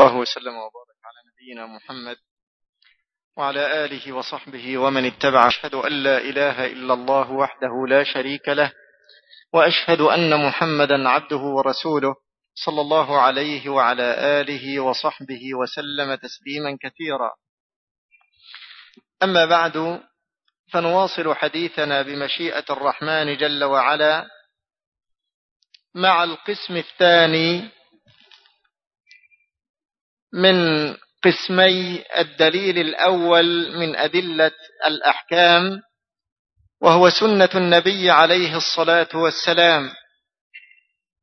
الله وسلم وبارك على نبينا محمد وعلى آله وصحبه ومن اتبع. أشهد أن لا إله إلا الله وحده لا شريك له وأشهد أن محمدا عبده ورسوله صلى الله عليه وعلى آله وصحبه وسلم تسليما كثيرا. أما بعد فنواصل حديثنا بمشيئة الرحمن جل وعلا مع القسم الثاني من قسمي الدليل الأول من أدلة الأحكام وهو سنة النبي عليه الصلاة والسلام.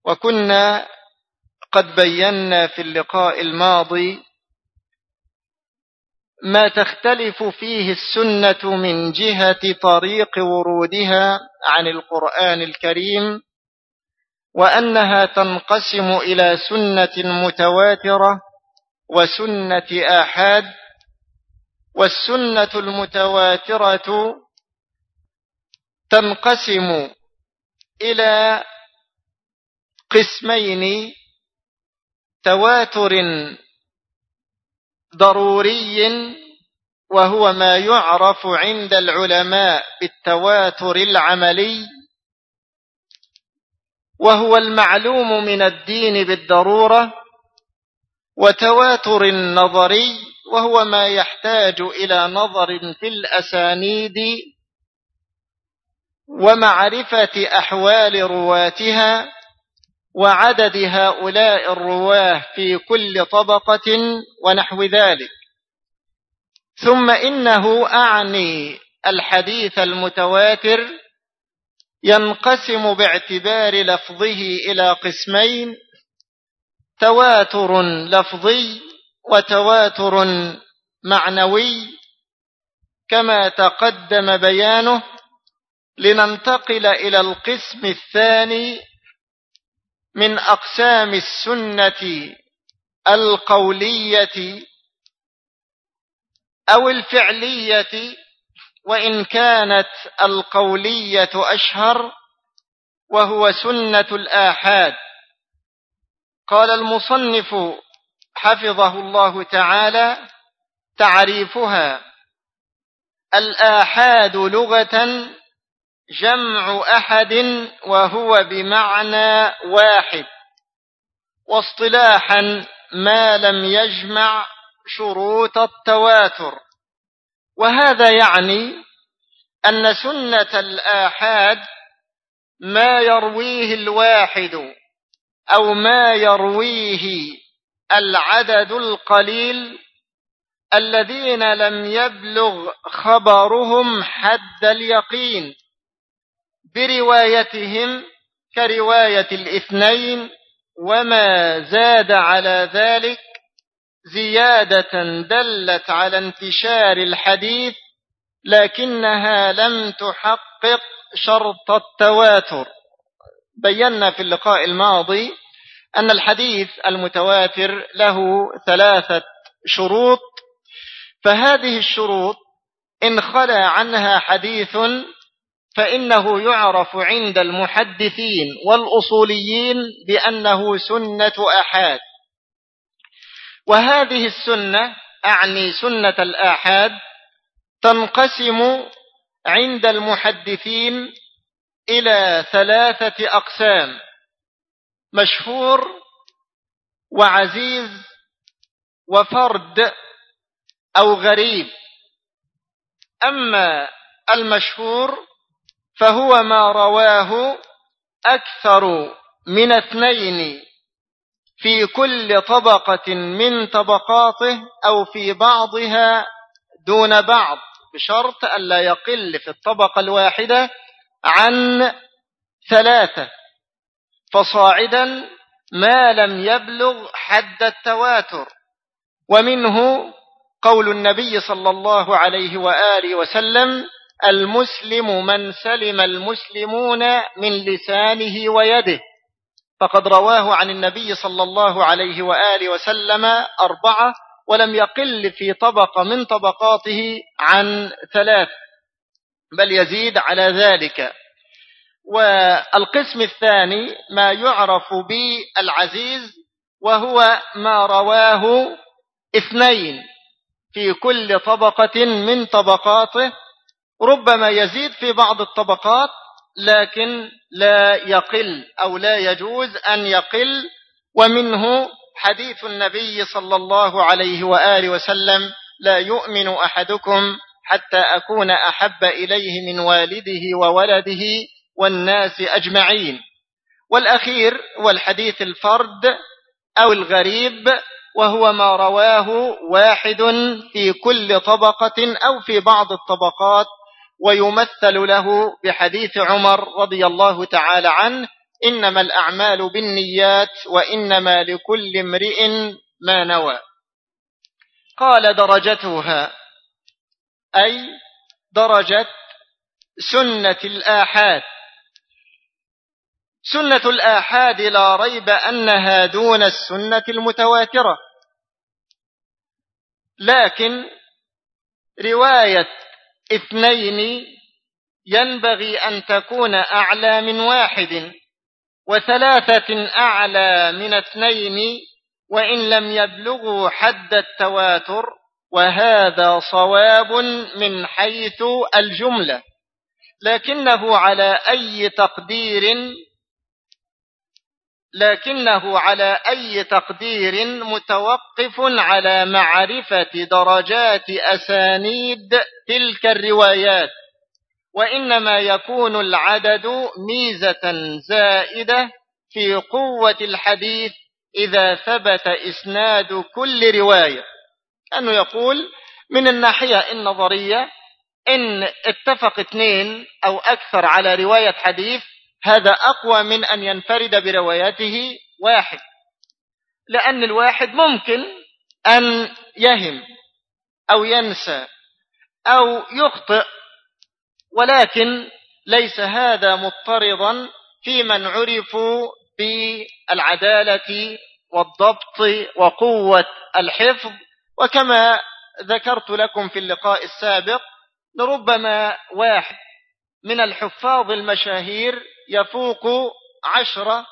وكنا قد بينا في اللقاء الماضي ما تختلف فيه السنة من جهة طريق ورودها عن القرآن الكريم وأنها تنقسم إلى سنة متواترة وسنة آحاد والسنة المتواترة تنقسم إلى قسمين تواتر ضروري وهو ما يعرف عند العلماء بالتواتر العملي وهو المعلوم من الدين بالضرورة وتواتر النظري وهو ما يحتاج إلى نظر في الأسانيد ومعرفة أحوال رواتها وعدد هؤلاء الرواة في كل طبقة ونحو ذلك. ثم إنه أعني الحديث المتواتر ينقسم باعتبار لفظه إلى قسمين تواتر لفظي وتواتر معنوي كما تقدم بيانه لننتقل إلى القسم الثاني من أقسام السنة القولية أو الفعلية وإن كانت القولية أشهر وهو سنة الآحاد. قال المصنف حفظه الله تعالى تعريفها الآحاد لغة جمع أحد وهو بمعنى واحد واصطلاحا ما لم يجمع شروط التواتر وهذا يعني أن سنة الآحاد ما يرويه الواحد أو ما يرويه العدد القليل الذين لم يبلغ خبرهم حد اليقين بروايتهم كرواية الاثنين وما زاد على ذلك زيادة دلت على انتشار الحديث لكنها لم تحقق شرط التواتر. بينا في اللقاء الماضي أن الحديث المتواتر له ثلاثة شروط فهذه الشروط إن خلا عنها حديث فإنه يعرف عند المحدثين والأصوليين بأنه سنة أحاد. وهذه السنة أعني سنة الآحاد تنقسم عند المحدثين إلى ثلاثة أقسام مشهور وعزيز وفرد أو غريب. أما المشهور فهو ما رواه أكثر من اثنين في كل طبقة من طبقاته أو في بعضها دون بعض بشرط ألا يقل في الطبقة الواحدة عن ثلاثة. فصاعدا ما لم يبلغ حد التواتر. ومنه قول النبي صلى الله عليه وآله وسلم المسلم من سلم المسلمون من لسانه ويده. فقد رواه عن النبي صلى الله عليه وآله وسلم أربعة ولم يقل في طبقة من طبقاته عن ثلاث بل يزيد على ذلك. والقسم الثاني ما يعرف بالعزيز وهو ما رواه اثنين في كل طبقة من طبقاته. ربما يزيد في بعض الطبقات لكن لا يقل أو لا يجوز أن يقل. ومنه حديث النبي صلى الله عليه وآله وسلم لا يؤمن أحدكم حتى أكون أحب إليه من والده وولده والناس أجمعين. والأخير والحديث الفرد أو الغريب وهو ما رواه واحد في كل طبقة أو في بعض الطبقات ويمثل له بحديث عمر رضي الله تعالى عنه إنما الأعمال بالنيات وإنما لكل امرئ ما نوى. قال درجتها أي درجة سنة الآحاد. سنة الآحاد لا ريب أنها دون السنة المتواترة. لكن رواية اثنين ينبغي أن تكون أعلى من واحد وثلاثة أعلى من اثنين وإن لم يبلغوا حد التواتر وهذا صواب من حيث الجملة. لكنه على أي تقدير لكنه على أي تقدير متوقف على معرفة درجات أسانيد تلك الروايات. وإنما يكون العدد ميزة زائدة في قوة الحديث إذا ثبت إسناد كل رواية. أنه يقول من الناحية النظرية إن اتفق اثنين أو أكثر على رواية حديث هذا أقوى من أن ينفرد برواياته واحد. لأن الواحد ممكن أن يهم أو ينسى أو يخطئ ولكن ليس هذا مضطردا في من عرفوا بالعدالة والضبط وقوة الحفظ وكما ذكرت لكم في اللقاء السابق لربما واحد من الحفاظ المشاهير يفوق عشرة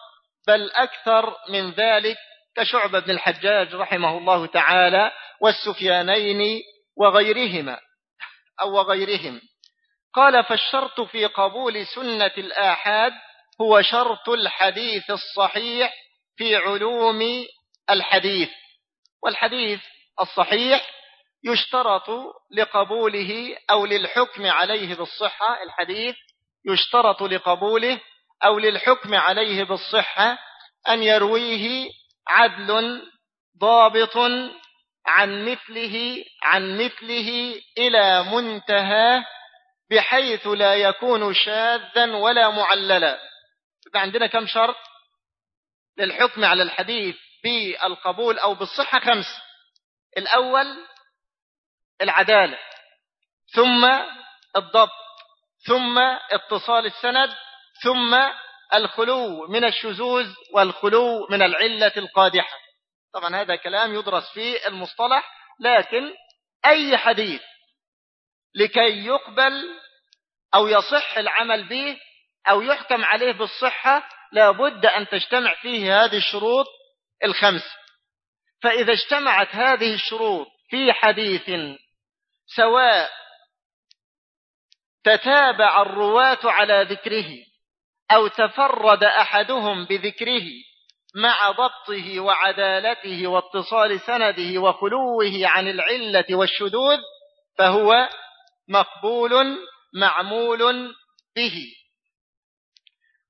بل أكثر من ذلك كشعب بن الحجاج رحمه الله تعالى والسفيانين وغيرهما أو وغيرهم. قال فالشرط في قبول سنة الآحاد هو شرط الحديث الصحيح في علوم الحديث والحديث الصحيح يشترط لقبوله أو للحكم عليه بالصحة الحديث يشترط لقبوله أو للحكم عليه بالصحة أن يرويه عدل ضابط عن مثله عن مثله إلى منتهى بحيث لا يكون شاذا ولا معللا. عندنا كم شرط؟ للحكم على الحديث بالقبول أو بالصحة خمس. الأول العدالة ثم الضبط ثم اتصال السند ثم الخلو من الشذوذ والخلو من العلة القادحة. طبعا هذا كلام يدرس في المصطلح لكن أي حديث لكي يقبل أو يصح العمل به أو يحكم عليه بالصحة لابد أن تجتمع فيه هذه الشروط الخمس. فإذا اجتمعت هذه الشروط في حديث سواء تتابع الرواة على ذكره أو تفرد أحدهم بذكره مع ضبطه وعدالته واتصال سنده وخلوه عن العلة والشذوذ فهو مقبول معمول به.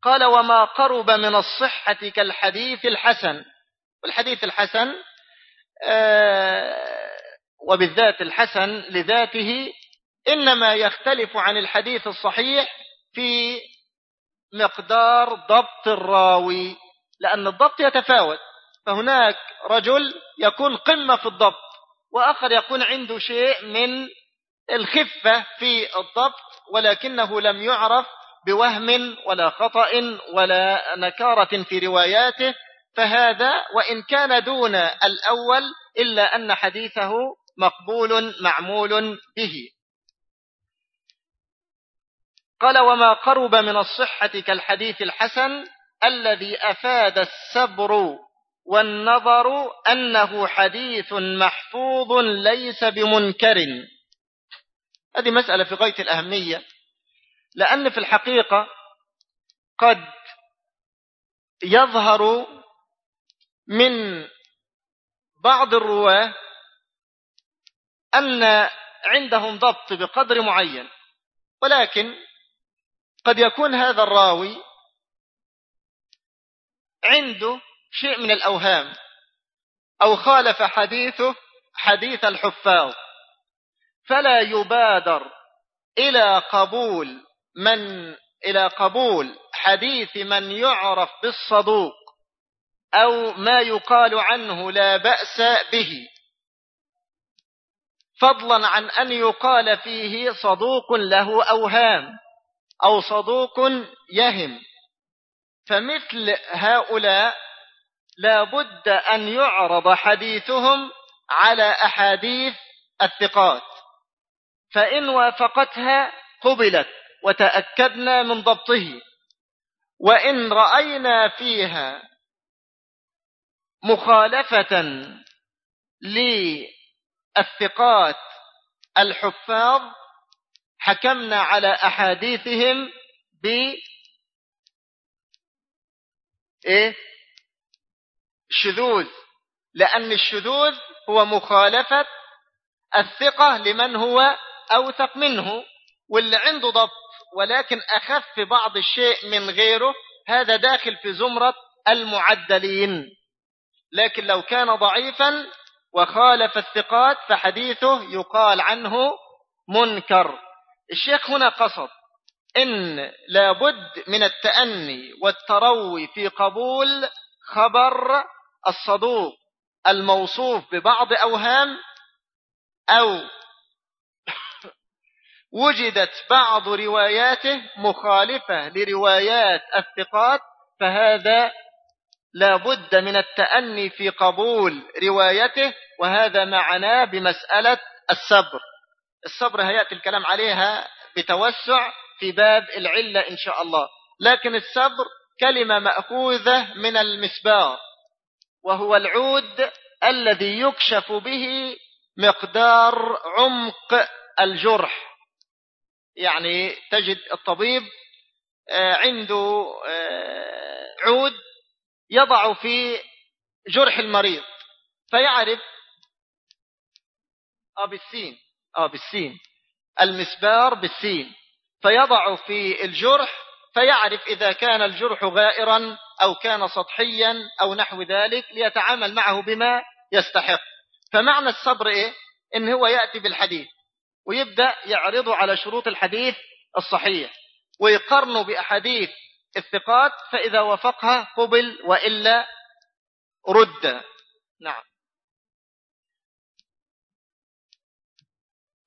قال وما قرب من الصحة كالحديث الحسن. والحديث الحسن وبالذات الحسن لذاته إنما يختلف عن الحديث الصحيح في مقدار ضبط الراوي لأن الضبط يتفاوت. فهناك رجل يكون قمة في الضبط وآخر يكون عنده شيء من الخفة في الضبط ولكنه لم يعرف بوهم ولا خطأ ولا نكارة في رواياته. فهذا وإن كان دون الأول إلا أن حديثه مقبول معمول به. قال وما قرب من الصحة كالحديث الحسن الذي أفاد السبر والنظر أنه حديث محفوظ ليس بمنكر. هذه مسألة في غاية الأهمية لأن في الحقيقة قد يظهر من بعض الرواة أن عندهم ضبط بقدر معين ولكن قد يكون هذا الراوي عنده شيء من الأوهام أو خالف حديثه حديث الحفاظ فلا يبادر إلى قبول من إلى قبول حديث من يعرف بالصدوق. أو ما يقال عنه لا بأس به. فضلا عن أن يقال فيه صدوق له أوهام أو صدوق يهم. فمثل هؤلاء لا بد أن يعرض حديثهم على أحاديث الثقات. فإن وافقتها قبلت وتأكدنا من ضبطه. وإن رأينا فيها مخالفة للثقات الحفاظ حكمنا على أحاديثهم ب إيه؟ شذوذ. لأن الشذوذ هو مخالفة الثقة لمن هو أوثق منه واللي عنده ضبط ولكن أخف بعض الشيء من غيره هذا داخل في زمرة المعدلين. لكن لو كان ضعيفا وخالف الثقات فحديثه يقال عنه منكر. الشيخ هنا قصد إن لابد من التأني والتروي في قبول خبر الصدوق الموصوف ببعض أوهام أو وجدت بعض رواياته مخالفة لروايات الثقات فهذا لا بد من التأني في قبول روايته وهذا معناه بمسألة الصبر. الصبر هيأتي الكلام عليها بتوسع في باب العلة إن شاء الله. لكن الصبر كلمة مأخوذة من المسبار وهو العود الذي يكشف به مقدار عمق الجرح. يعني تجد الطبيب آه، عنده آه، عود يضع في جرح المريض. فيعرف آه بالسين. آه بالسين. المسبار بالسين. فيضع في الجرح فيعرف إذا كان الجرح غائرا أو كان سطحيا أو نحو ذلك ليتعامل معه بما يستحق. فمعنى الصبر إيه؟ إن هو يأتي بالحديث ويبدأ يعرضه على شروط الحديث الصحيح ويقرنه بأحاديث الثقات فإذا وفقها قبل وإلا رد. نعم.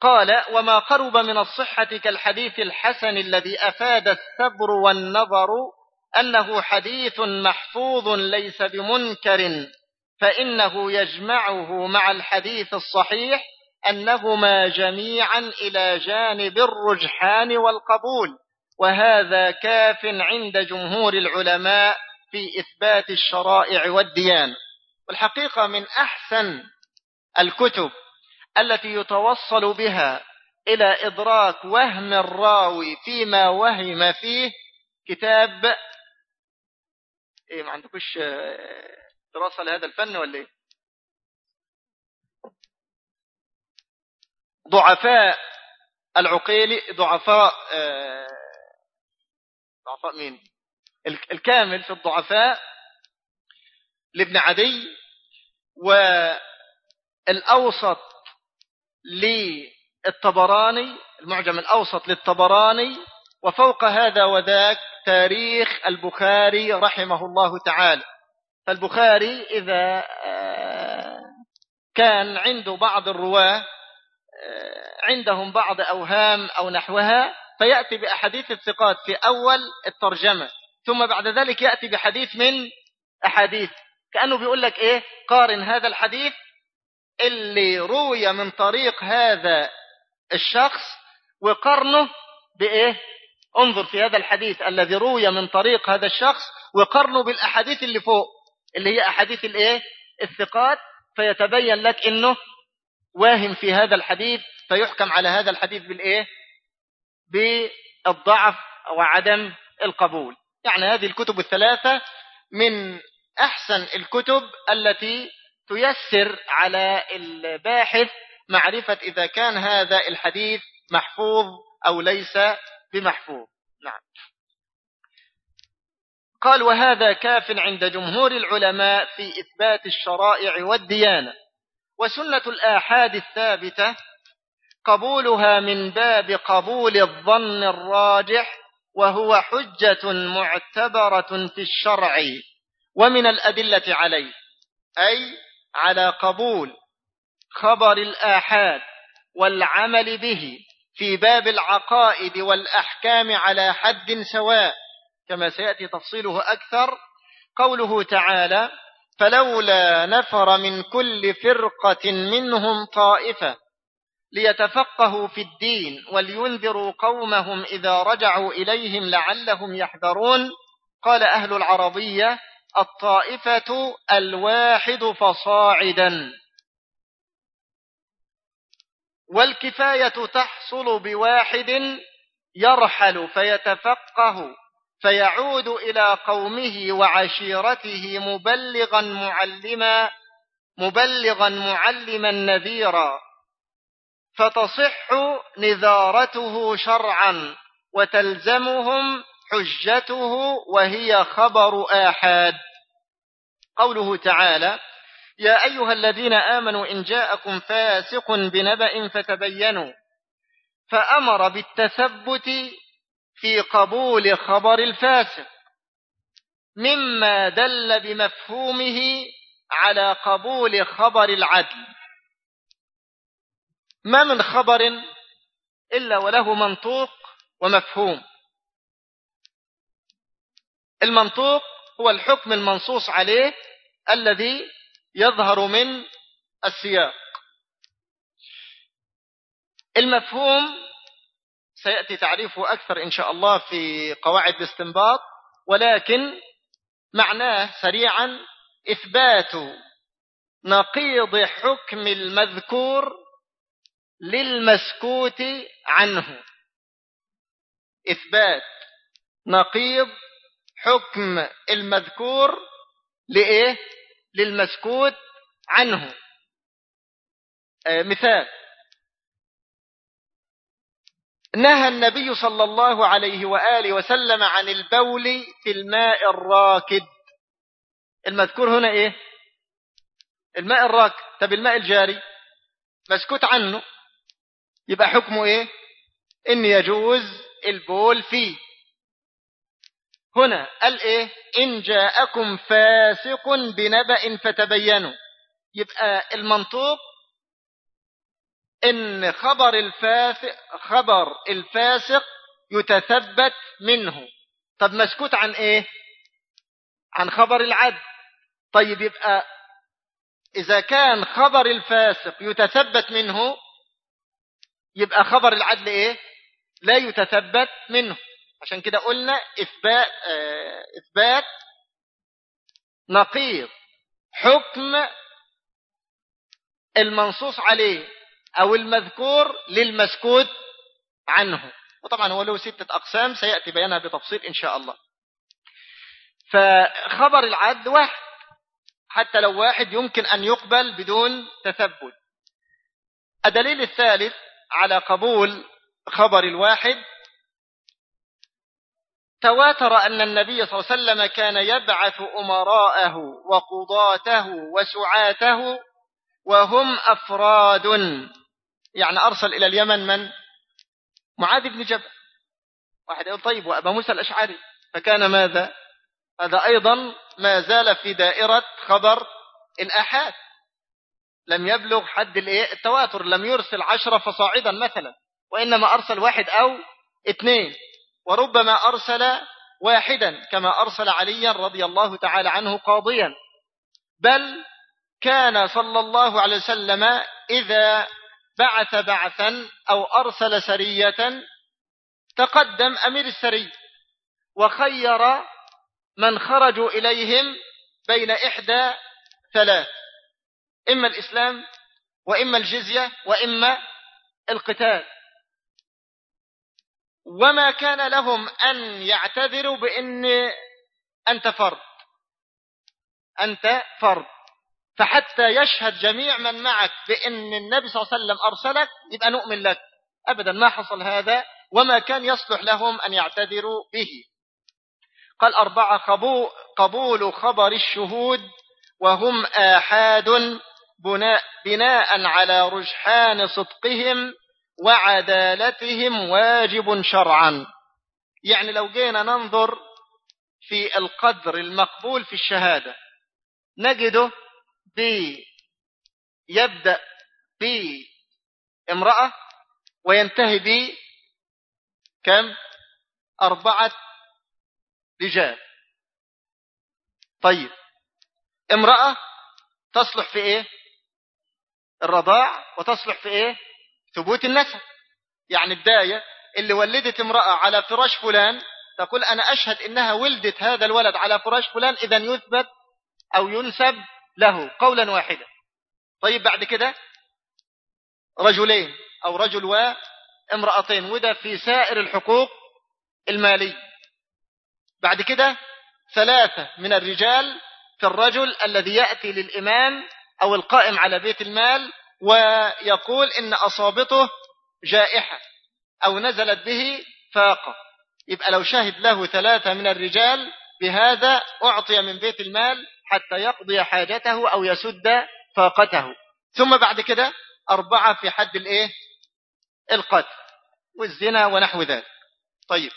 قال وما قرب من الصحة كالحديث الحسن الذي أفاد الثبر والنظر أنه حديث محفوظ ليس بمنكر فإنه يجمعه مع الحديث الصحيح أنهما جميعا إلى جانب الرجحان والقبول. وهذا كاف عند جمهور العلماء في إثبات الشرائع والديان. والحقيقة من أحسن الكتب التي يتوصل بها إلى إدراك وهم الراوي فيما وهم فيه كتاب إيه ما عندكوش دراسة لهذا الفن ولا إيه؟ ضعفاء العقيلي ضعفاء آه، ضعفاء مين؟ الكامل في الضعفاء لابن عدي والأوسط للطبراني المعجم الأوسط للطبراني وفوق هذا وذاك تاريخ البخاري رحمه الله تعالى. فالبخاري إذا آه، كان عنده بعض الرواة آه، عندهم بعض أوهام أو نحوها فيأتي بأحاديث الثقات في أول الترجمة ثم بعد ذلك يأتي بحديث من أحاديث. كأنه بيقول لك إيه؟ قارن هذا الحديث اللي روي من طريق هذا الشخص وقرنه بإيه؟ انظر في هذا الحديث الذي روي من طريق هذا الشخص وقرنه بالأحاديث اللي فوق اللي هي أحاديث الإيه؟ الثقات. فيتبين لك إنه واهم في هذا الحديث فيحكم على هذا الحديث بالإيه؟ بالضعف وعدم القبول. يعني هذه الكتب الثلاثة من أحسن الكتب التي تيسر على الباحث معرفة إذا كان هذا الحديث محفوظ أو ليس بمحفوظ. نعم. قال وهذا كاف عند جمهور العلماء في إثبات الشرائع والديانة. وسنة الآحاد الثابتة قبولها من باب قبول الظن الراجح وهو حجة معتبرة في الشرع ومن الأدلة عليه أي على قبول خبر الآحاد والعمل به في باب العقائد والأحكام على حد سواء كما سيأتي تفصيله أكثر قوله تعالى فلولا نفر من كل فرقة منهم طائفة ليتفقهوا في الدين ولينذروا قومهم إذا رجعوا إليهم لعلهم يحذرون. قال أهل العربية الطائفة الواحد فصاعدا. والكفاية تحصل بواحد يرحل فيتفقه فيعود إلى قومه وعشيرته مبلغا معلما مبلغا معلما نذيرا. فتصح نذارته شرعا وتلزمهم حجته وهي خبر آحاد. قوله تعالى يا أيها الذين آمنوا إن جاءكم فاسق بنبأ فتبينوا فأمر بالتثبت في قبول خبر الفاسق مما دل بمفهومه على قبول خبر العدل. ما من خبر إلا وله منطوق ومفهوم. المنطوق هو الحكم المنصوص عليه الذي يظهر من السياق. المفهوم سيأتي تعريفه أكثر إن شاء الله في قواعد الاستنباط ولكن معناه سريعا إثبات نقيض حكم المذكور للمسكوت عنه. إثبات. نقيض. حكم المذكور لإيه؟ للمسكوت عنه. آه مثال. نهى النبي صلى الله عليه وآله وسلم عن البول في الماء الراكد. المذكور هنا إيه؟ الماء الراكد. طب الماء الجاري؟ مسكوت عنه. يبقى حكمه إيه؟ إن يجوز البول فيه. هنا قال إيه؟ إن جاءكم فاسق بنبأ فتبينوا. يبقى المنطوق إن خبر الفاسق خبر الفاسق يتثبت منه. طب مسكوت عن إيه؟ عن خبر العدل. طيب يبقى إذا كان خبر الفاسق يتثبت منه يبقى خبر العدل إيه؟ لا يتثبت منه. عشان كده قلنا إثبات, آه إثبات نقيض. حكم المنصوص عليه أو المذكور للمسكوت عنه. وطبعا هو له ستة أقسام سيأتي بيانها بتفصيل إن شاء الله. فخبر العد واحد. حتى لو واحد يمكن أن يقبل بدون تثبت. الدليل الثالث على قبول خبر الواحد تواتر أن النبي صلى الله عليه وسلم كان يبعث أمراءه وقضاته وسعاته وهم أفراد. يعني أرسل إلى اليمن من؟ معاذ بن جبل. واحد يقول طيب وأبا موسى الأشعري. فكان ماذا؟ هذا أيضا ما زال في دائرة خبر الأحاد. لم يبلغ حد التواتر. لم يرسل عشرة فصاعدا مثلا وإنما أرسل واحد أو اثنين. وربما أرسل واحدا كما أرسل عليا رضي الله تعالى عنه قاضيا. بل كان صلى الله عليه وسلم إذا بعث بعثا أو أرسل سرية تقدم أمير السري وخير من خرجوا إليهم بين إحدى ثلاث. إما الإسلام وإما الجزية وإما القتال. وما كان لهم أن يعتذروا بأن أنت فرد. أنت فرد. فحتى يشهد جميع من معك بأن النبي صلى الله عليه وسلم أرسلك يبقى نؤمن لك. أبدا ما حصل هذا وما كان يصلح لهم أن يعتذروا به. قال أربعة قبول خبر الشهود وهم آحاد بناء على رجحان صدقهم وعدالتهم واجب شرعا. يعني لو جينا ننظر في القدر المقبول في الشهادة نجده يبدأ بامرأة وينتهي ب كم؟ أربعة رجال. طيب امرأة تصلح في إيه؟ الرضاع وتصلح في إيه؟ ثبوت النسب. يعني الداية اللي ولدت امرأة على فراش فلان تقول أنا أشهد إنها ولدت هذا الولد على فراش فلان إذا يثبت أو ينسب له قولا واحدا. طيب بعد كده رجلين أو رجل وامرأتين وده في سائر الحقوق المالية. بعد كده ثلاثة من الرجال في الرجل الذي يأتي للإمام أو القائم على بيت المال ويقول إن أصابته جائحة أو نزلت به فاقة. يبقى لو شهد له ثلاثة من الرجال بهذا أعطي من بيت المال حتى يقضي حاجته أو يسد فاقته. ثم بعد كده أربعة في حد الإيه؟ القتل والزنا ونحو ذلك. طيب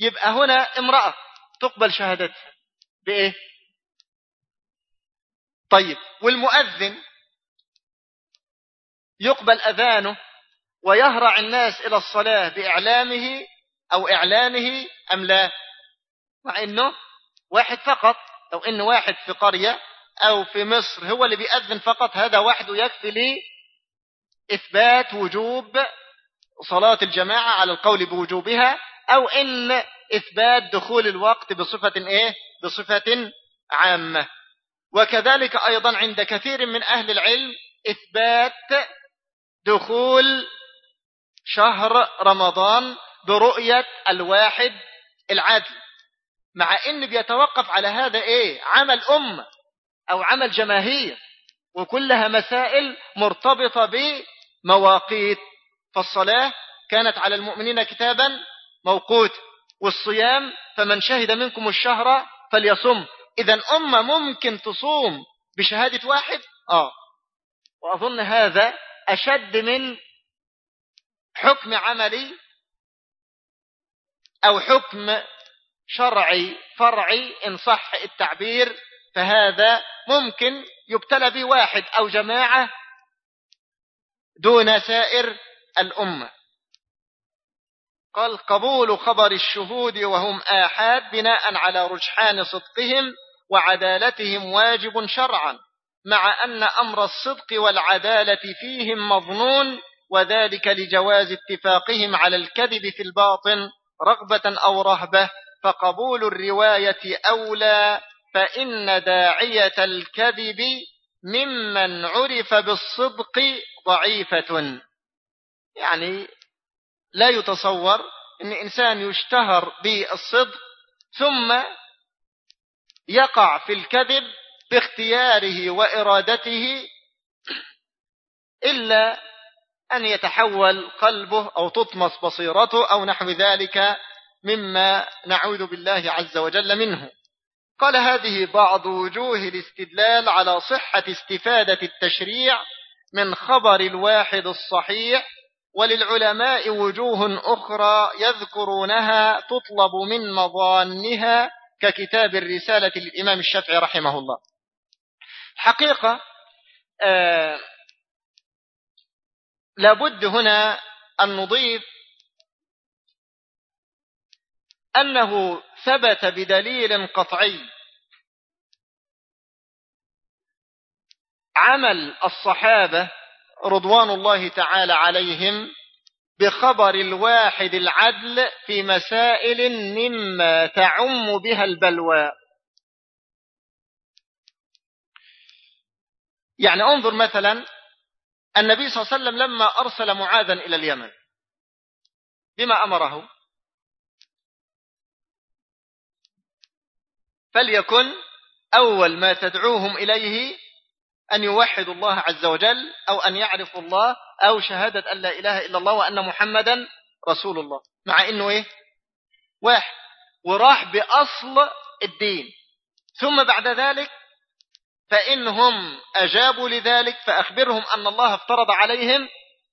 يبقى هنا امرأة تقبل شهادتها بإيه؟ طيب والمؤذن يقبل أذانه ويهرع الناس إلى الصلاة بإعلامه أو إعلانه أم لا؟ مع أنه واحد فقط لو أنه واحد في قرية أو في مصر هو اللي بيأذن فقط هذا وحده يكفي لي إثبات وجوب صلاة الجماعة على القول بوجوبها أو إن إثبات دخول الوقت بصفة إيه؟ بصفة عامة. وكذلك أيضا عند كثير من أهل العلم إثبات دخول شهر رمضان برؤية الواحد العدل مع إن بيتوقف على هذا إيه؟ عمل أمة أو عمل جماهير وكلها مسائل مرتبطة بمواقيت فالصلاة كانت على المؤمنين كتابا موقوت والصيام فمن شهد منكم الشهر فليصم. إذا أمة ممكن تصوم بشهادة واحد؟ آه. وأظن هذا أشد من حكم عملي أو حكم شرعي فرعي إن صح التعبير فهذا ممكن يبتلى به واحد أو جماعة دون سائر الأمة. قال قبول خبر الشهود وهم آحاد بناء على رجحان صدقهم وعدالتهم واجب شرعا مع أن أمر الصدق والعدالة فيهم مظنون وذلك لجواز اتفاقهم على الكذب في الباطن رغبة أو رهبة فقبول الرواية أولى فإن داعية الكذب ممن عرف بالصدق ضعيفة. يعني لا يتصور أن إنسان يشتهر بالصدق ثم يقع في الكذب باختياره وإرادته إلا أن يتحول قلبه أو تطمس بصيرته أو نحو ذلك مما نعوذ بالله عز وجل منه. قال هذه بعض وجوه الاستدلال على صحة استفادة التشريع من خبر الواحد الصحيح وللعلماء وجوه أخرى يذكرونها تطلب من مظانها ككتاب الرسالة للإمام الشافعي رحمه الله. حقيقة آه لابد هنا أن نضيف أنه ثبت بدليل قطعي. عمل الصحابة رضوان الله تعالى عليهم بخبر الواحد العدل في مسائل مما تعم بها البلوى. يعني انظر مثلا النبي صلى الله عليه وسلم لما أرسل معاذا إلى اليمن بما أمره فليكن أول ما تدعوهم إليه أن يوحدوا الله عز وجل أو أن يعرفوا الله أو شهادة أن لا إله إلا الله وأن محمدا رسول الله. مع أنه إيه؟ واحد. وراح بأصل الدين. ثم بعد ذلك فإنهم أجابوا لذلك فأخبرهم أن الله افترض عليهم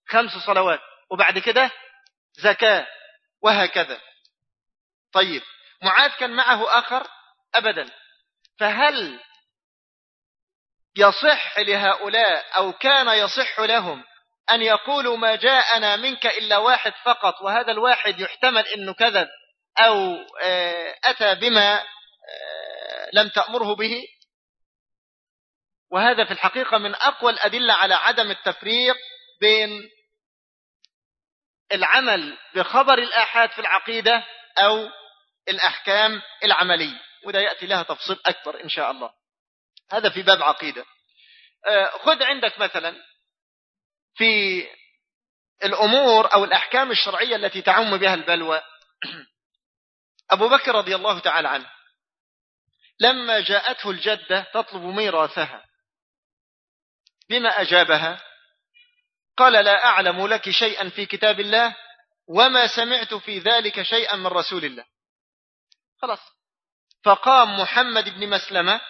خمس صلوات. وبعد كده زكاة. وهكذا. طيب. معاذ كان معه آخر أبدا. فهل يصح لهؤلاء أو كان يصح لهم أن يقولوا ما جاءنا منك إلا واحد فقط وهذا الواحد يحتمل أنه كذب أو آه، أتى بما آه، لم تأمره به؟ وهذا في الحقيقة من أقوى الأدلة على عدم التفريق بين العمل بخبر الآحاد في العقيدة أو الأحكام العملية. وده يأتي لها تفصيل أكبر إن شاء الله. هذا في باب عقيدة. آه، خذ عندك مثلا في الأمور أو الأحكام الشرعية التي تعم بها البلوى. أبو بكر رضي الله تعالى عنه. لما جاءته الجدة تطلب ميراثها. بما أجابها؟ قال لا أعلم لك شيئا في كتاب الله وما سمعت في ذلك شيئا من رسول الله. خلاص. فقام محمد بن مسلمة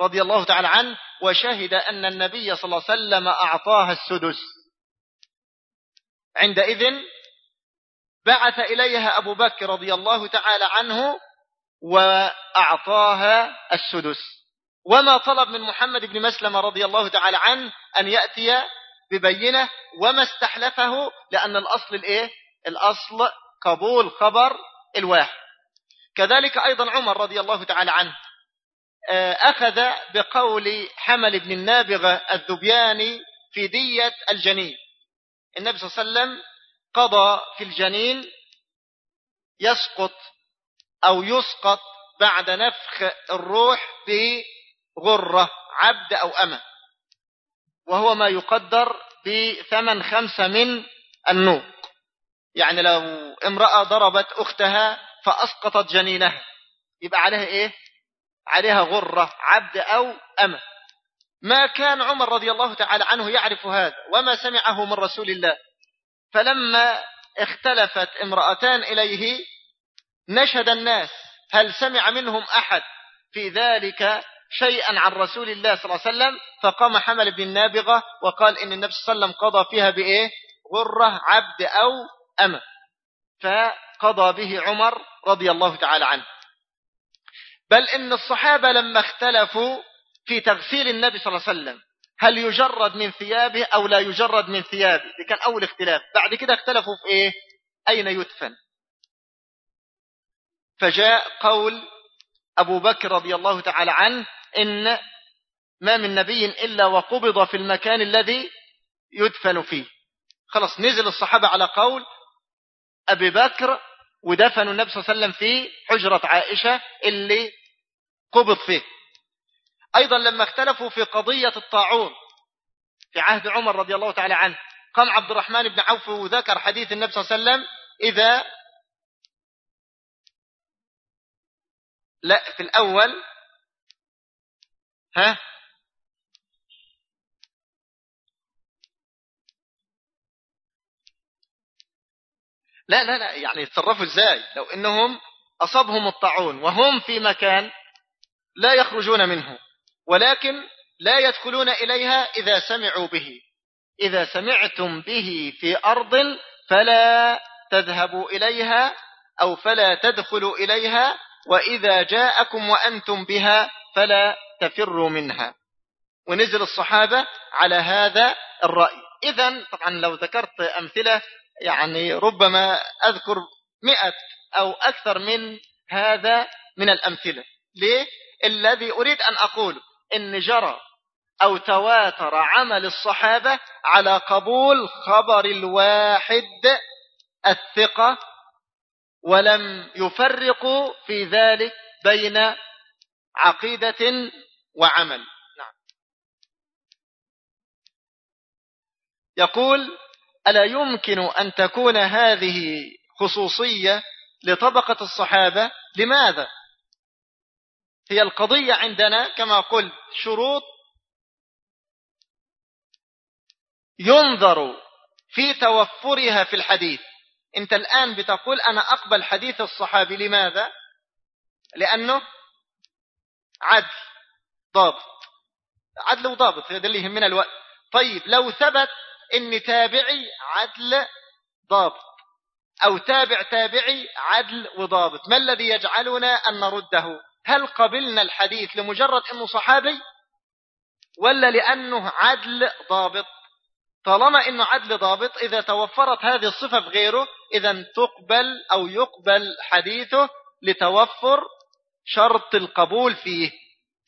رضي الله تعالى عنه وشهد أن النبي صلى الله عليه وسلم أعطاها السدس. عندئذ بعث إليها أبو بكر رضي الله تعالى عنه وأعطاها السدس. وما طلب من محمد بن مسلم رضي الله تعالى عنه أن يأتي ببينة وما استحلفه لأن الأصل الإيه؟ الأصل قبول خبر الواحد. كذلك أيضا عمر رضي الله تعالى عنه. أخذ بقول حمل بن النابغة الذبياني في دية الجنين. النبي صلى الله عليه وسلم قضى في الجنين يسقط أو يسقط بعد نفخ الروح بغرة عبد أو أمة وهو ما يقدر بثمن خمسة من النوق. يعني لو امرأة ضربت أختها فأسقطت جنينها. يبقى عليها إيه؟ عليها غرة عبد أو أمة. ما كان عمر رضي الله تعالى عنه يعرف هذا وما سمعه من رسول الله. فلما اختلفت امرأتان إليه نشد الناس هل سمع منهم أحد في ذلك شيئا عن رسول الله صلى الله عليه وسلم؟ فقام حمل بن النابغة وقال إن النبي صلى الله عليه وسلم قضى فيها بإيه؟ غرة عبد أو أمة. فقضى به عمر رضي الله تعالى عنه. بل إن الصحابة لما اختلفوا في تغسيل النبي صلى الله عليه وسلم هل يجرد من ثيابه أو لا يجرد من ثيابه؟ دي كان أول اختلاف. بعد كده اختلفوا في إيه؟ أين يدفن؟ فجاء قول أبو بكر رضي الله تعالى عنه إن ما من نبي إلا وقبض في المكان الذي يدفن فيه. خلاص نزل الصحابة على قول أبي بكر ودفنوا النبي صلى الله عليه وسلم في حجرة عائشة اللي قبض فيه. أيضا لما اختلفوا في قضية الطاعون في عهد عمر رضي الله تعالى عنه قام عبد الرحمن بن عوف وذكر حديث النبي صلى الله عليه وسلم إذا لا في الأول ها؟ لا لا لا يعني يتصرفوا إزاي؟ لو إنهم أصابهم الطاعون وهم في مكان لا يخرجون منه ولكن لا يدخلون إليها إذا سمعوا به. إذا سمعتم به في أرض فلا تذهبوا إليها أو فلا تدخلوا إليها وإذا جاءكم وأنتم بها فلا تفروا منها. ونزل الصحابة على هذا الرأي. إذا طبعا لو ذكرت أمثلة يعني ربما أذكر مئة أو أكثر من هذا من الأمثلة. ليه؟ الذي أريد أن أقول إن جرى أو تواتر عمل الصحابة على قبول خبر الواحد الثقة ولم يفرقوا في ذلك بين عقيدة وعمل. يقول ألا يمكن أن تكون هذه خصوصية لطبقة الصحابة؟ لماذا؟ هي القضية عندنا كما قلت شروط ينظر في توفرها في الحديث. أنت الآن بتقول أنا أقبل حديث الصحابي لماذا؟ لأنه عدل ضابط. عدل وضابط هذا اللي الوقت. طيب لو ثبت ان تابعي عدل ضابط. أو تابع تابعي عدل وضابط. ما الذي يجعلنا أن نرده؟ هل قبلنا الحديث لمجرد أنه صحابي؟ ولا لأنه عدل ضابط؟ طالما أنه عدل ضابط إذا توفرت هذه الصفة في غيره إذا تقبل أو يقبل حديثه لتوفر شرط القبول فيه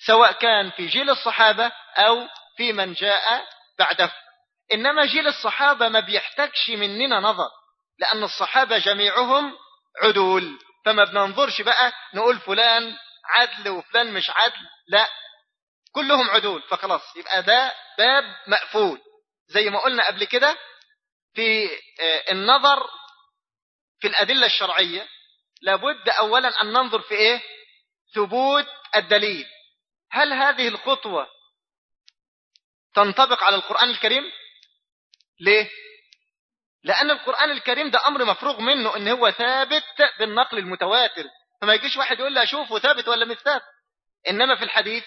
سواء كان في جيل الصحابة أو في من جاء بعده. إنما جيل الصحابة ما بيحتاجش مننا نظر لأن الصحابة جميعهم عدول. فما بننظرش بقى نقول فلان عدل وفلان مش عدل لا. كلهم عدول فخلاص يبقى ده باب مقفول. زي ما قلنا قبل كده في آه، النظر في الأدلة الشرعية لابد أولا أن ننظر في إيه؟ ثبوت الدليل. هل هذه الخطوة تنطبق على القرآن الكريم؟ ليه؟ لأن القرآن الكريم ده أمر مفروغ منه إن هو ثابت بالنقل المتواتر. فما يجيش واحد يقول لي أشوفه ثابت ولا مش ثابت. إنما في الحديث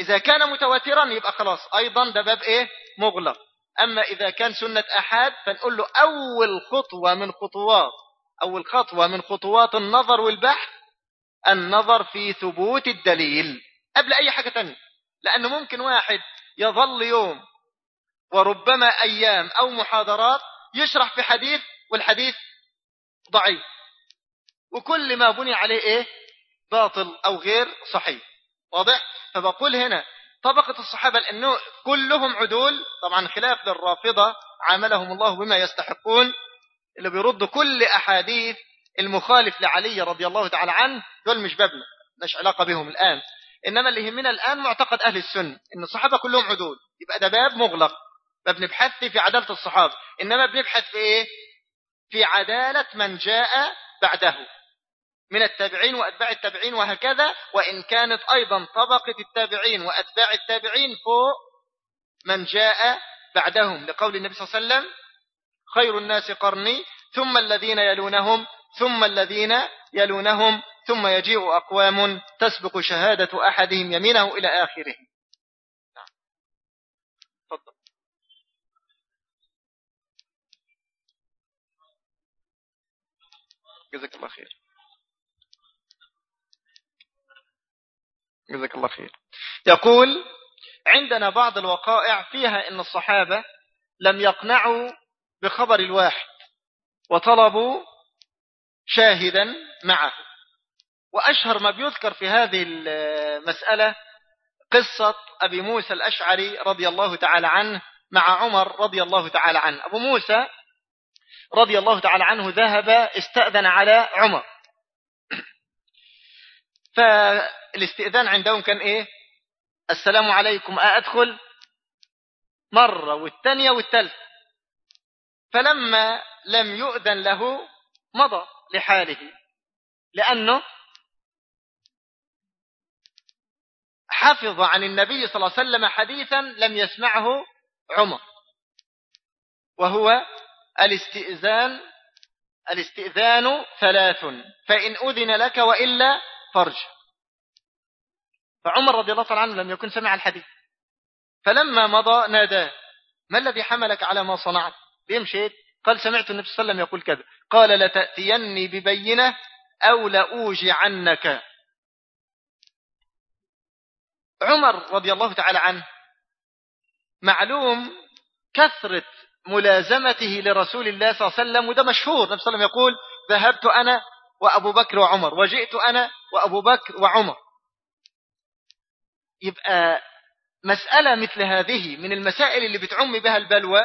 إذا كان متواترا يبقى خلاص. أيضا ده باب إيه؟ مغلق. أما إذا كان سنة أحد فنقول له أول خطوة من خطوات. أول خطوة من خطوات النظر والبحث النظر في ثبوت الدليل قبل أي حاجة تانية. لأنه ممكن واحد يظل يوم وربما أيام أو محاضرات يشرح في حديث والحديث ضعيف. وكل ما بني عليه إيه؟ باطل أو غير صحيح. واضح؟ فبقول هنا طبقة الصحابة لأنه كلهم عدول طبعا خلاف للرافضة عاملهم الله بما يستحقون اللي بيردوا كل أحاديث المخالف لعلي رضي الله تعالى عنه دول مش بابنا مش علاقة بهم الآن. إنما اللي يهمنا الآن معتقد أهل السنة إن الصحابة كلهم عدول يبقى ده باب مغلق. ما بنبحث في عدالة الصحابة. إنما بنبحث في إيه؟ في عدالة من جاء بعده. من التابعين وأتباع التابعين وهكذا. وإن كانت أيضا طبقة التابعين وأتباع التابعين فوق من جاء بعدهم. لقول النبي صلى الله عليه وسلم خير الناس قرني ثم الذين يلونهم ثم الذين يلونهم ثم يجيء أقوام تسبق شهادة أحدهم يمينه إلى آخره. جزاك الله خير. جزاك الله خير. يقول عندنا بعض الوقائع فيها إن الصحابة لم يقنعوا بخبر الواحد وطلبوا شاهدا معه. وأشهر ما بيذكر في هذه المسألة قصة أبي موسى الأشعري رضي الله تعالى عنه مع عمر رضي الله تعالى عنه. أبو موسى رضي الله تعالى عنه ذهب استأذن على عمر. فالاستئذان عندهم كان إيه؟ السلام عليكم أأدخل؟ مرة والثانية والثالثة. فلما لم يؤذن له مضى لحاله. لأنه حفظ عن النبي صلى الله عليه وسلم حديثا لم يسمعه عمر. وهو الاستئذان الاستئذان ثلاث فإن أذن لك وإلا فرج. فعمر رضي الله عنه لم يكن سمع الحديث. فلما مضى ناداه ما الذي حملك على ما صنعت؟ ليه مشيت قال سمعت النبي صلى الله عليه وسلم يقول كذا. قال لتأتيني ببينة أو لأوجعنك. عمر رضي الله تعالى عنه معلوم كثرة ملازمته لرسول الله صلى الله عليه وسلم وده مشهور. النبي صلى الله عليه وسلم يقول ذهبت أنا وأبو بكر وعمر وجئت أنا وأبو بكر وعمر. يبقى مسألة مثل هذه من المسائل اللي بتعم بها البلوى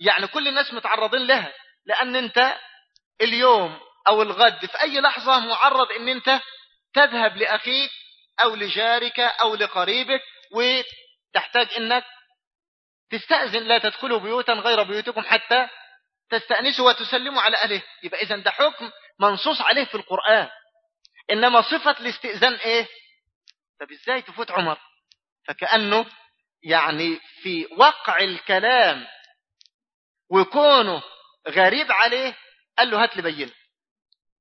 يعني كل الناس متعرضين لها لأن أنت اليوم أو الغد في أي لحظة معرض أن أنت تذهب لأخيك أو لجارك أو لقريبك وتحتاج أنك تستأذن لا تدخلوا بيوتا غير بيوتكم حتى تستأنسوا وتسلموا على أهله. يبقى إذا ده حكم منصوص عليه في القرآن. إنما صفة الاستئذان إيه؟ طب إزاي تفوت عمر؟ فكأنه يعني في وقع الكلام وكونه غريب عليه قال له هات لي بينة.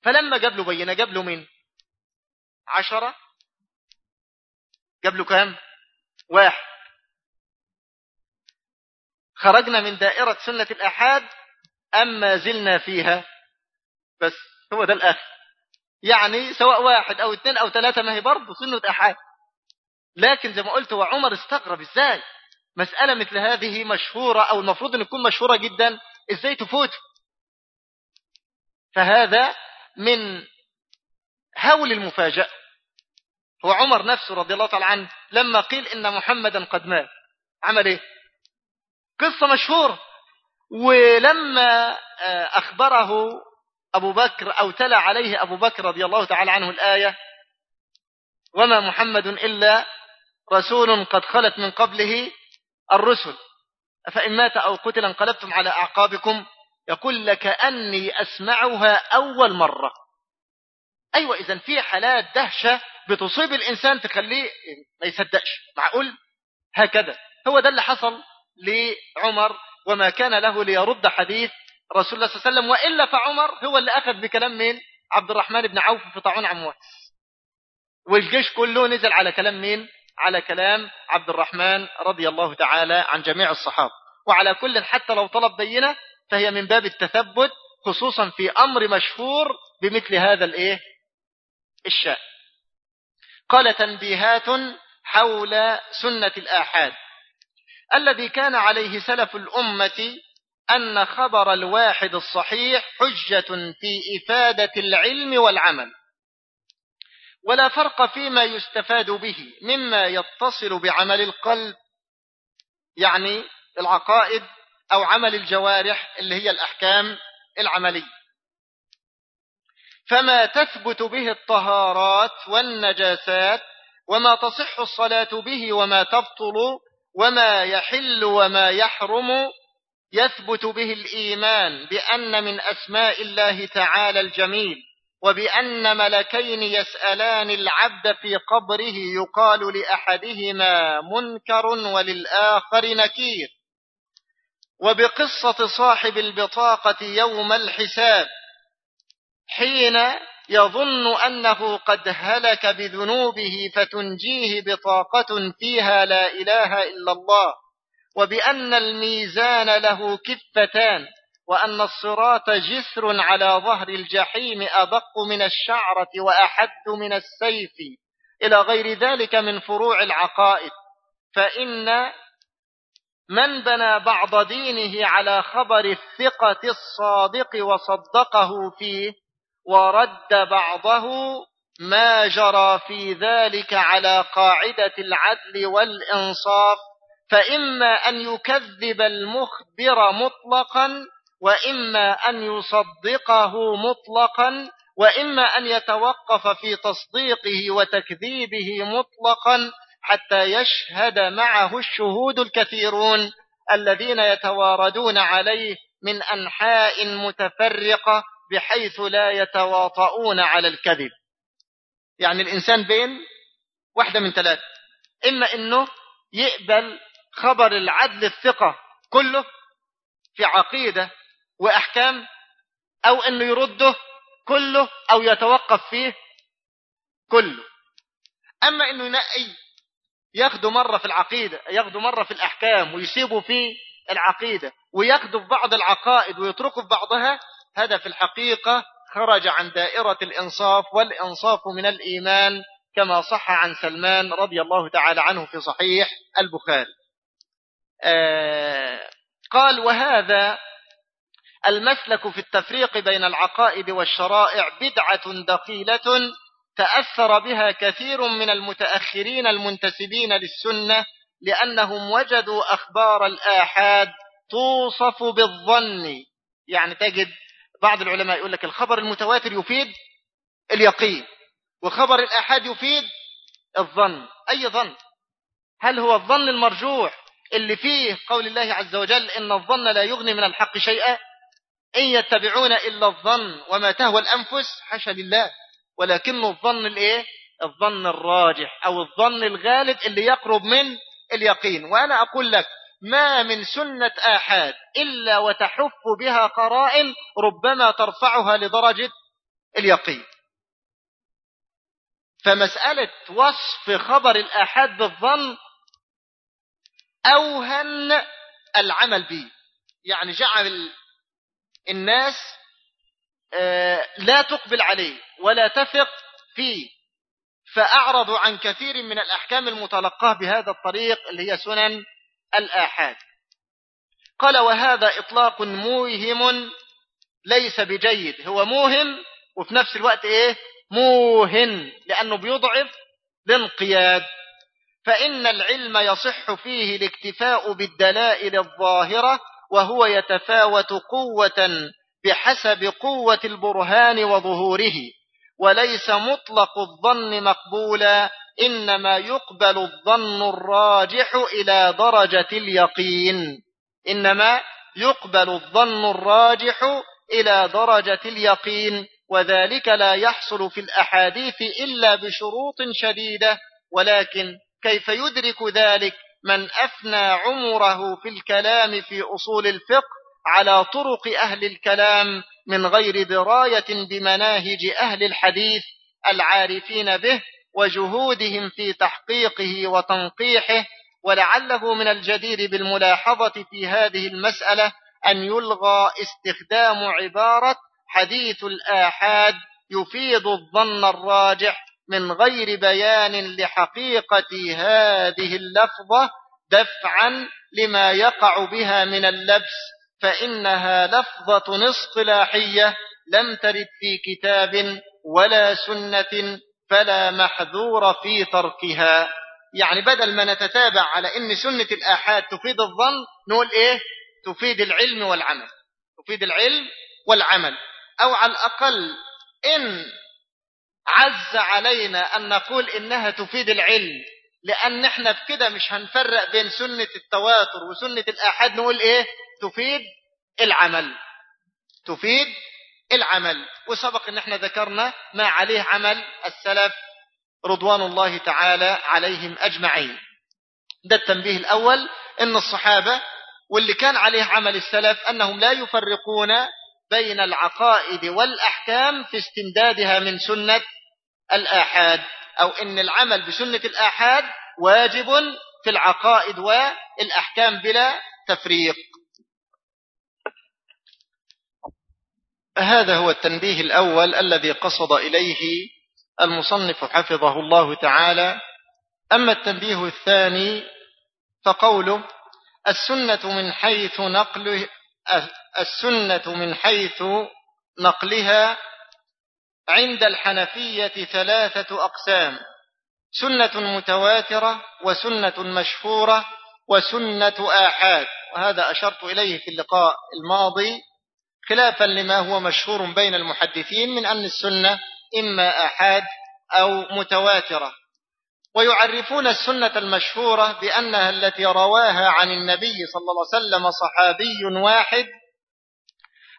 فلما جاب له بينة جاب له مين عشرة. جاب له كام؟ واحد. خرجنا من دائرة سنة الأحاد أما زلنا فيها. بس هو ده الآخر. يعني سواء واحد أو اثنين أو ثلاثة ما هي برضه سنة أحاد لكن زي ما قلت هو عمر استغرب إزاي؟ مسألة مثل هذه مشهورة أو المفروض أن تكون مشهورة جدا إزاي تفوت؟ فهذا من هول المفاجأة. هو عمر نفسه رضي الله تعالى عنه لما قيل إن محمدا قد مات. عمل إيه؟ قصة مشهورة ولما آه، أخبره أبو بكر أو تلا عليه أبو بكر رضي الله تعالى عنه الآية وما محمد إلا رسول قد خلت من قبله الرسل. فإن مات أو قتل انقلبتم على أعقابكم يقول لك أني أسمعها أول مرة. أيوة إذا في حالات دهشة بتصيب الإنسان تخليه ما يصدقش معقول؟ هكذا. هو ده اللي حصل. لعمر وما كان له ليرد حديث رسول الله صلى الله عليه وسلم وإلا فعمر هو اللي أخذ بكلام مين؟ عبد الرحمن بن عوف في طاعون عمواس والجيش كله نزل على كلام مين؟ على كلام عبد الرحمن رضي الله تعالى عن جميع الصحابة. وعلى كل حتى لو طلب بينة فهي من باب التثبت خصوصا في أمر مشهور بمثل هذا الإيه؟ الشأن. قال تنبيهات حول سنة الآحاد. الذي كان عليه سلف الأمة أن خبر الواحد الصحيح حجة في إفادة العلم والعمل. ولا فرق فيما يستفاد به مما يتصل بعمل القلب يعني العقائد أو عمل الجوارح اللي هي الأحكام العملية. فما تثبت به الطهارات والنجاسات وما تصح الصلاة به وما تبطل وما يحل وما يحرم يثبت به الإيمان بأن من أسماء الله تعالى الجميل وبأن ملكين يسألان العبد في قبره يقال لأحدهما منكر وللآخر نكير. وبقصة صاحب البطاقة يوم الحساب حين يظن أنه قد هلك بذنوبه فتنجيه بطاقة فيها لا إله إلا الله وبأن الميزان له كفتان وأن الصراط جسر على ظهر الجحيم أدق من الشعرة وأحد من السيف إلى غير ذلك من فروع العقائد. فإن من بنى بعض دينه على خبر الثقة الصادق وصدقه فيه ورد بعضه ما جرى في ذلك على قاعدة العدل والإنصاف فإما أن يكذب المخبر مطلقا وإما أن يصدقه مطلقا وإما أن يتوقف في تصديقه وتكذيبه مطلقا حتى يشهد معه الشهود الكثيرون الذين يتواردون عليه من أنحاء متفرقة بحيث لا يتواطؤون على الكذب. يعني الإنسان بين واحدة من ثلاثة إما إنه يقبل خبر العدل الثقة كله في عقيدة وأحكام أو أنه يرده كله أو يتوقف فيه كله. أما أنه ينقي ياخده مرة في العقيدة ياخده مرة في الأحكام ويسيبه في العقيدة وياخده في بعض العقائد ويتركه في بعضها هذا في الحقيقة خرج عن دائرة الإنصاف والإنصاف من الإيمان كما صح عن سلمان رضي الله تعالى عنه في صحيح البخاري. آه قال وهذا المسلك في التفريق بين العقائد والشرائع بدعة دقيلة تأثر بها كثير من المتأخرين المنتسبين للسنة لأنهم وجدوا أخبار الآحاد توصف بالظن. يعني تجد بعض العلماء يقول لك الخبر المتواتر يفيد اليقين وخبر الآحاد يفيد الظن. أي ظن؟ هل هو الظن المرجوح اللي فيه قول الله عز وجل إن الظن لا يغني من الحق شيئا؟ إن يتبعون إلا الظن وما تهوى الأنفس حاشا لله. ولكن الظن الإيه؟ الظن الراجح أو الظن الغالب اللي يقرب من اليقين. وأنا أقول لك ما من سنة آحاد إلا وتحف بها قرائن ربما ترفعها لدرجة اليقين. فمسألة وصف خبر الآحاد بالظن أوهن العمل به. يعني جعل الناس آه، لا تقبل عليه ولا تثق فيه. فأعرضوا عن كثير من الأحكام المتلقاة بهذا الطريق اللي هي سنن الآحاد. قال وهذا إطلاق موهم ليس بجيد. هو موهم وفي نفس الوقت إيه؟ موهن لأنه بيضعف الانقياد فإن العلم يصح فيه الاكتفاء بالدلائل الظاهرة وهو يتفاوت قوة بحسب قوة البرهان وظهوره. وليس مطلق الظن مقبولا إنما يقبل الظن الراجح إلى درجة اليقين. إنما يقبل الظن الراجح إلى درجة اليقين وذلك لا يحصل في الأحاديث إلا بشروط شديدة. ولكن كيف يدرك ذلك من أفنى عمره في الكلام في أصول الفقه على طرق أهل الكلام من غير دراية بمناهج أهل الحديث العارفين به وجهودهم في تحقيقه وتنقيحه ولعله من الجدير بالملاحظة في هذه المسألة أن يلغى استخدام عبارة حديث الآحاد يفيد الظن الراجح من غير بيان لحقيقة هذه اللفظة دفعا لما يقع بها من اللبس فإنها لفظة اصطلاحية لم ترد في كتاب ولا سنة فلا محذور في تركها. يعني بدل ما نتتابع على إن سنة الآحاد تفيد الظن نقول إيه؟ تفيد العلم والعمل. تفيد العلم والعمل. أو على الأقل إن عز علينا أن نقول إنها تفيد العلم لأن إحنا بكده مش هنفرق بين سنة التواتر وسنة الآحاد نقول إيه؟ تفيد العمل. تفيد العمل. وسبق أن إحنا ذكرنا ما عليه عمل السلف رضوان الله تعالى عليهم أجمعين. ده التنبيه الأول إن الصحابة واللي كان عليه عمل السلف أنهم لا يفرقون بين العقائد والأحكام في استمدادها من سنة الآحاد أو إن العمل بسنة الآحاد واجب في العقائد والأحكام بلا تفريق. هذا هو التنبيه الأول الذي قصد إليه المصنف حفظه الله تعالى. أما التنبيه الثاني فقوله السنة من حيث نقل السنة من حيث نقلها عند الحنفية ثلاثة أقسام سنة متواترة وسنة مشهورة وسنة آحاد. وهذا أشرت إليه في اللقاء الماضي. خلافا لما هو مشهور بين المحدثين من أن السنة إما أحاد أو متواترة. ويعرفون السنة المشهورة بأنها التي رواها عن النبي صلى الله عليه وسلم صحابي واحد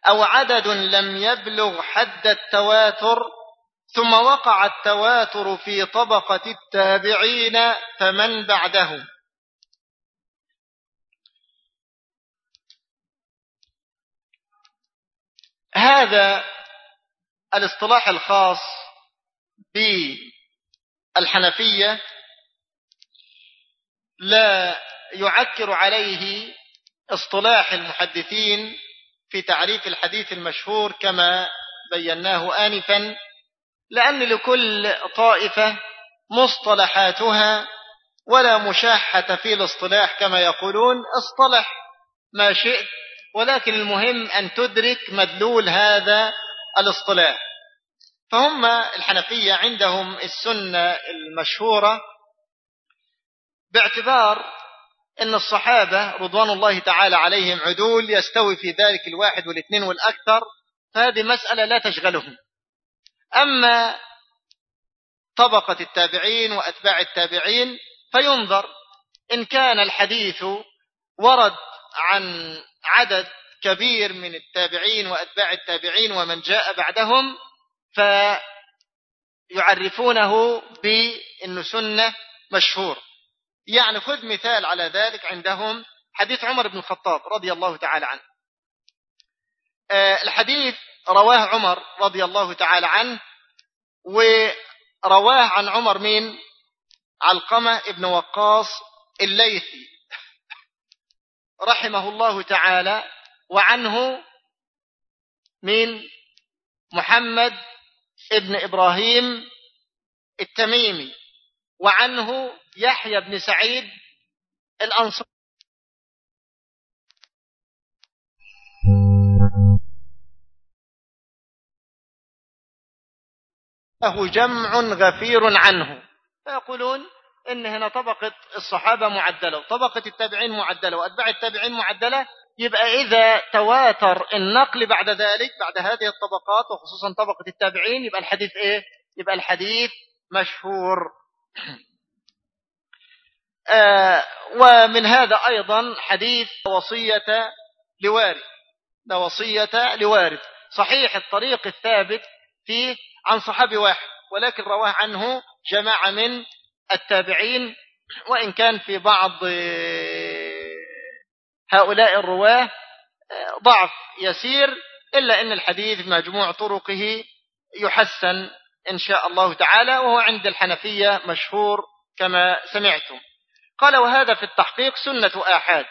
أو عدد لم يبلغ حد التواتر ثم وقع التواتر في طبقة التابعين فمن بعدهم. هذا الاصطلاح الخاص بالحنفية لا يعكر عليه اصطلاح المحدثين في تعريف الحديث المشهور كما بيناه آنفا لأن لكل طائفة مصطلحاتها ولا مشاحة في الاصطلاح كما يقولون اصطلح ما شئت ولكن المهم أن تدرك مدلول هذا الاصطلاح. فهم الحنفية عندهم السنة المشهورة باعتبار أن الصحابة رضوان الله تعالى عليهم عدول يستوي في ذلك الواحد والاثنين والأكثر فهذه مسألة لا تشغلهم. أما طبقة التابعين وأتباع التابعين فينظر إن كان الحديث ورد عن عدد كبير من التابعين وأتباع التابعين ومن جاء بعدهم فيعرفونه بأنه سنة مشهور. يعني خذ مثال على ذلك عندهم حديث عمر بن الخطاب رضي الله تعالى عنه. آه، الحديث رواه عمر رضي الله تعالى عنه ورواه عن عمر مين؟ علقمة ابن وقاص الليثي. رحمه الله تعالى وعنه من محمد ابن إبراهيم التميمي وعنه يحيى بن سعيد الأنصار له جمع غفير عنه. فيقولون إن هنا طبقة الصحابة معدلة وطبقة التابعين معدلة وأتباع التابعين معدلة يبقى إذا تواتر النقل بعد ذلك بعد هذه الطبقات وخصوصا طبقة التابعين يبقى الحديث إيه؟ يبقى الحديث مشهور. آه ومن هذا أيضا حديث وصية لوارث ده وصية لوارث صحيح الطريق الثابت فيه عن صحابي واحد ولكن رواه عنه جماعة من التابعين وإن كان في بعض هؤلاء الرواة ضعف يسير إلا أن الحديث مجموع طرقه يحسن إن شاء الله تعالى وهو عند الحنفية مشهور كما سمعتم. قال وهذا في التحقيق سنة آحاد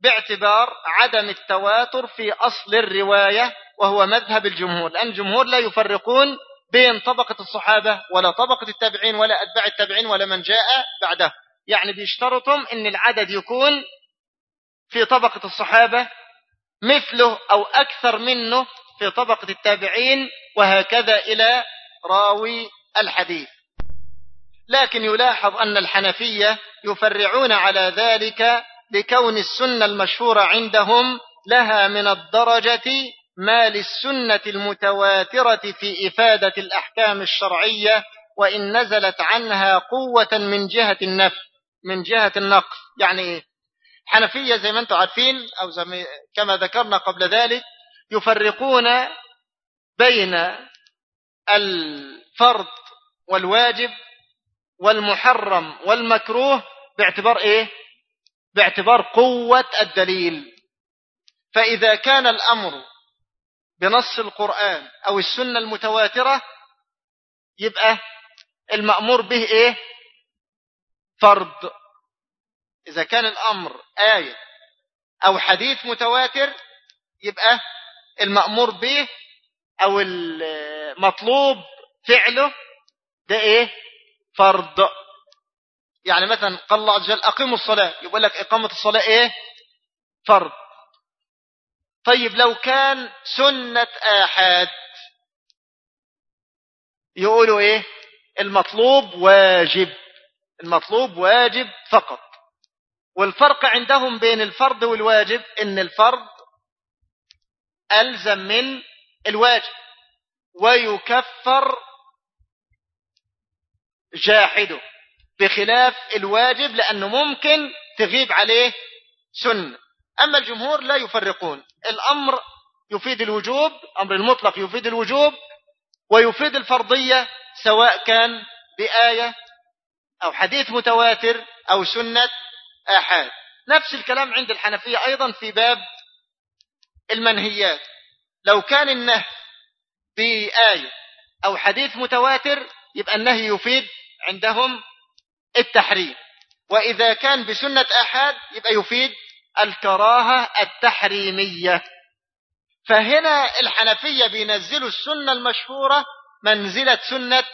باعتبار عدم التواتر في أصل الرواية وهو مذهب الجمهور لأن الجمهور لا يفرقون بين طبقة الصحابة ولا طبقة التابعين ولا أتباع التابعين ولا من جاء بعده. يعني بيشترطهم أن العدد يكون في طبقة الصحابة مثله أو أكثر منه في طبقة التابعين وهكذا إلى راوي الحديث. لكن يلاحظ أن الحنفية يفرعون على ذلك لكون السنة المشهورة عندهم لها من الدرجة ما للسنة المتواترة في إفادة الأحكام الشرعية وإن نزلت عنها قوة من جهة النفي من جهة النقص يعني حنفية زي ما أنتم عارفين أو زي كما ذكرنا قبل ذلك يفرقون بين الفرض والواجب والمحرم والمكروه باعتبار إيه؟ باعتبار قوة الدليل. فإذا كان الأمر بنص القرآن أو السنة المتواترة يبقى المأمور به إيه؟ فرض. إذا كان الأمر آية أو حديث متواتر يبقى المأمور به أو المطلوب فعله ده إيه؟ فرض. يعني مثلا قال الله عز وجل أقيموا الصلاة يقول لك إقامة الصلاة إيه؟ فرض. طيب لو كان سنة آحاد يقولوا إيه؟ المطلوب واجب المطلوب واجب فقط. والفرق عندهم بين الفرض والواجب إن الفرض ألزم من الواجب ويكفر جاحده بخلاف الواجب لأنه ممكن تغيب عليه سنة. أما الجمهور لا يفرقون. الأمر يفيد الوجوب أمر المطلق يفيد الوجوب ويفيد الفرضية سواء كان بآية أو حديث متواتر أو سنة آحاد. نفس الكلام عند الحنفية أيضا في باب المنهيات. لو كان النهي بآية أو حديث متواتر يبقى النهي يفيد عندهم التحريم. وإذا كان بسنة آحاد يبقى يفيد الكراهة التحريمية. فهنا الحنفية بينزلوا السنة المشهورة منزلة سنة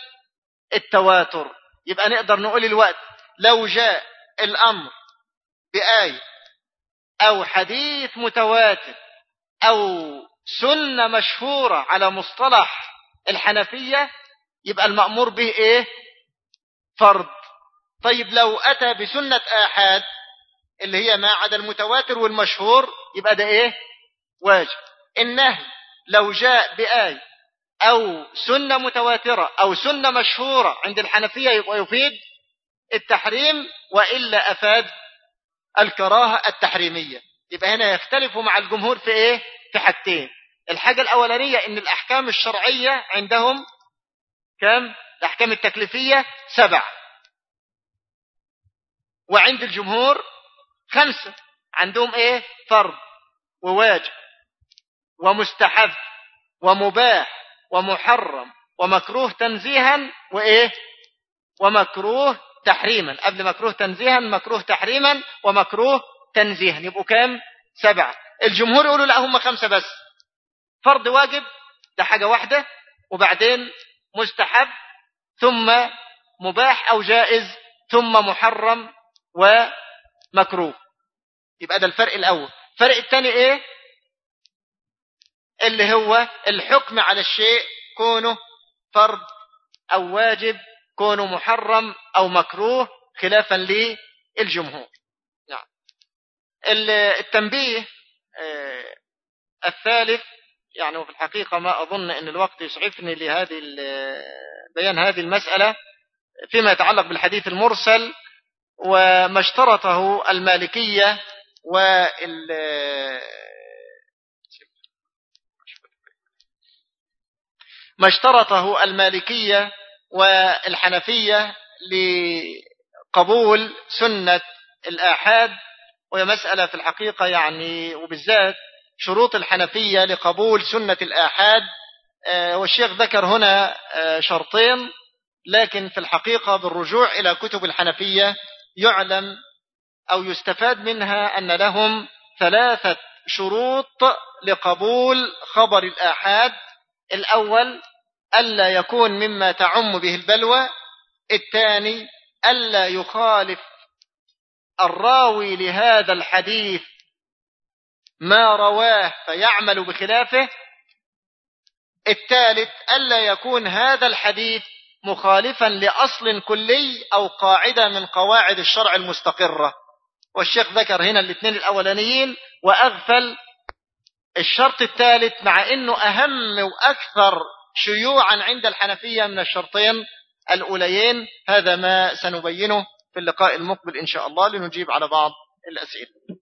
التواتر. يبقى نقدر نقول الوقت. لو جاء الأمر بآية أو حديث متواتر أو سنة مشهورة على مصطلح الحنفية يبقى المأمور به إيه؟ فرض. طيب لو أتى بسنة آحاد اللي هي ما عدا المتواتر والمشهور يبقى ده إيه؟ واجب. النهي لو جاء بآية أو سنة متواترة أو سنة مشهورة عند الحنفية يبقى يفيد التحريم وإلا أفاد الكراهة التحريمية. يبقى هنا يختلفوا مع الجمهور في إيه؟ في حاجتين. الحاجة الأولانية إن الأحكام الشرعية عندهم كم؟ الأحكام التكليفية سبع وعند الجمهور خمسة. عندهم إيه؟ فرض وواجب ومستحب ومباح ومحرم ومكروه تنزيها وإيه؟ ومكروه تحريما. قبل مكروه تنزيها مكروه تحريما ومكروه تنزيها. يبقوا كام؟ سبعة. الجمهور يقولوا لا هم خمسة بس. فرض واجب ده حاجة واحدة. وبعدين مستحب ثم مباح أو جائز ثم محرم ومكروه. يبقى ده الفرق الأول. الفرق الثاني إيه؟ اللي هو الحكم على الشيء كونه فرض أو واجب كونه محرم أو مكروه خلافا للجمهور. نعم. التنبيه آه، الثالث يعني وفي الحقيقة ما أظن أن الوقت يسعفني لهذه بيان هذه المسألة فيما يتعلق بالحديث المرسل وما اشترطه المالكية وال ما اشترطه المالكية والحنفية لقبول سنة الآحاد وهي مسألة في الحقيقة يعني وبالذات شروط الحنفية لقبول سنة الآحاد. آه، والشيخ ذكر هنا آه، شرطين لكن في الحقيقة بالرجوع إلى كتب الحنفية يعلم أو يستفاد منها أن لهم ثلاثة شروط لقبول خبر الآحاد. الأول ألا يكون مما تعم به البلوى. الثاني ألا يخالف الراوي لهذا الحديث ما رواه فيعمل بخلافه. الثالث ألا يكون هذا الحديث مخالفا لأصل كلي أو قاعدة من قواعد الشرع المستقرة. والشيخ ذكر هنا الاثنين الأولانيين وأغفل الشرط الثالث مع أنه أهم وأكثر شيوعا عند الحنفية من الشرطين الأوليين. هذا ما سنبينه في اللقاء المقبل إن شاء الله لنجيب على بعض الأسئلة.